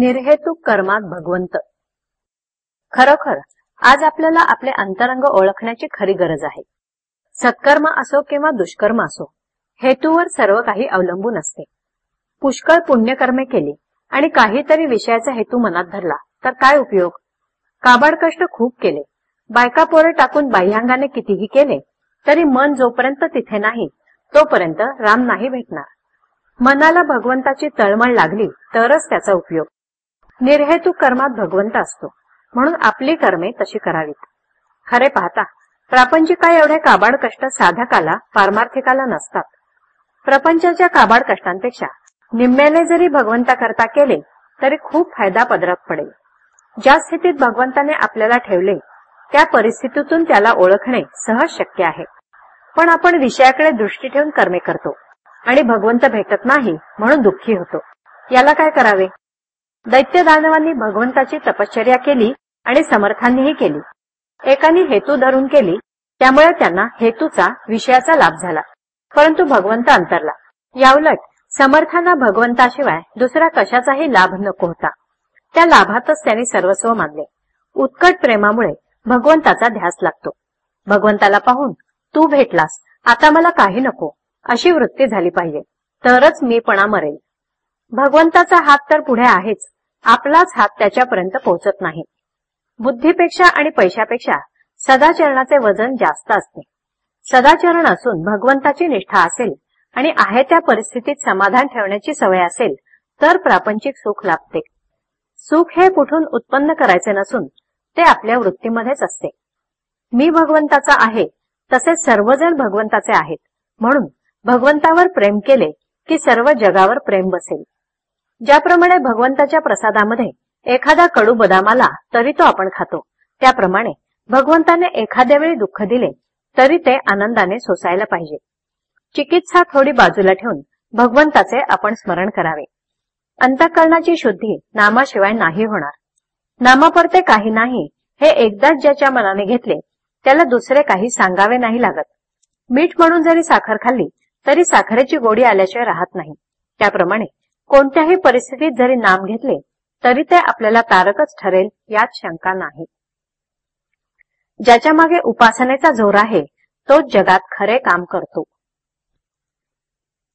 निर्हेतुक कर्मात भगवंत. खरोखर आज आपल्याला आपले अंतरंग ओळखण्याची खरी गरज आहे. सत्कर्म असो किंवा दुष्कर्म असो हेतूवर सर्व काही अवलंबून असते. पुष्कळ पुण्यकर्मे केली आणि काहीतरी विषयाचा हेतू मनात धरला तर काय उपयोग? काबाड कष्ट खूप केले. बायका पोरे टाकून बाह्यांगाने कितीही केले तरी मन जोपर्यंत तिथे नाही तोपर्यंत राम नाही भेटणार. मनाला भगवंताची तळमळ लागली तरच त्याचा उपयोग. निर्हेतुक कर्मात भगवंत असतो. म्हणून आपली कर्मे तशी करावीत. खरे पाहता प्रापंचिका एवढे काबाड कष्ट साधकाला पारमार्थिकाला नसतात. प्रपंचाच्या काबाड कष्टांपेक्षा निम्म्याने जरी भगवंताकरता केले तरी खूप फायदा पदरात पडेल. ज्या स्थितीत भगवंताने आपल्याला ठेवले त्या परिस्थितीतून त्याला ओळखणे सहज शक्य आहे. पण आपण विषयाकडे दृष्टी ठेवून कर्मे करतो. आणि भगवंत भेटत नाही म्हणून दुःखी होतो. याला काय करावे? दैत्य दानवांनी भगवंताची तपश्चर्या केली आणि समर्थांनीही केली. एकानी हेतू धरून केली त्यामुळे त्यांना हेतूचा विषयाचा लाभ झाला. परंतु भगवंत अंतरला. याउलट समर्थांना भगवंताशिवाय दुसरा कशाचाही लाभ नको होता. त्या लाभातच त्यांनी सर्वस्व मानले. उत्कट प्रेमामुळे भगवंताचा ध्यास लागतो. भगवंताला पाहून तू भेटलास आता मला काही नको अशी वृत्ती झाली पाहिजे तरच मीपणा मरेल भगवंताचा हात तर पुढे आहेच आपलाच हात त्याच्यापर्यंत पोहोचत नाही. बुद्धीपेक्षा आणि पैशापेक्षा सदाचरणाचे वजन जास्त असते. सदाचरण असून भगवंताची निष्ठा असेल आणि आहे त्या परिस्थितीत समाधान ठेवण्याची सवय असेल तर प्रापंचिक सुख लाभते. सुख हे कुठून उत्पन्न करायचे नसून ते आपल्या वृत्तीमध्येच असते. मी भगवंताचा आहे तसेच सर्वजण भगवंताचे आहेत म्हणून भगवंतावर प्रेम केले की सर्व जगावर प्रेम बसेल. ज्याप्रमाणे भगवंताच्या प्रसादामध्ये एखादा कडू बदाम आला तरी तो आपण खातो. त्याप्रमाणे भगवंताने एखाद्या वेळी दुःख दिले तरी ते आनंदाने सोसायला पाहिजे. चिकित्सा थोडी बाजूला ठेवून भगवंताचे आपण स्मरण करावे. अंतःकरणाची शुद्धी नामाशिवाय नाही होणार. नामापरते काही नाही हे एकदाच ज्याच्या मनाने घेतले त्याला दुसरे काही सांगावे नाही लागत. मीठ म्हणून जरी साखर खाल्ली तरी साखरेची गोडी आल्याशिवाय राहत नाही. त्याप्रमाणे कोणत्याही परिस्थितीत जरी नाम घेतले तरी ते आपल्याला तारकच ठरेल यात शंका नाही. ज्याच्या मागे उपासनेचा जोर आहे तोच जगात खरे काम करतो.